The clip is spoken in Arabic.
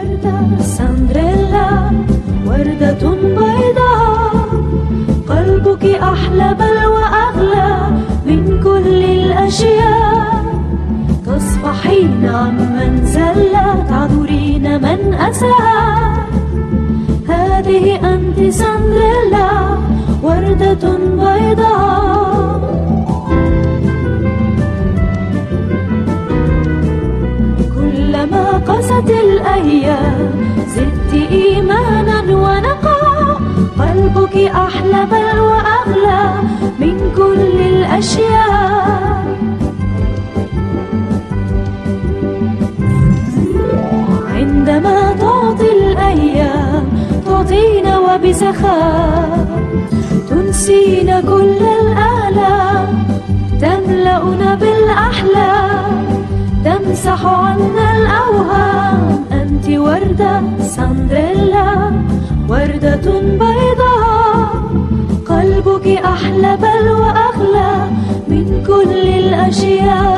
وردة سندريلا وردة بيضاء. قلبك أحلى بل وأغلى من كل الأشياء. تصفحين عمن زل تعذرين من أساء. هذه أنت سندريلا وردة بيضاء. كلما قست الأيام. زدت إيمانا ونقى قلبك أحلى بل وأغلى من كل الأشياء. عندما تعطي الأيام تعطينا وبسخاء تنسينا كل تمسح عنا الأوهام. أنت وردة سندريلا وردة بيضاء. قلبك أحلى بل وأغلى من كل الأشياء.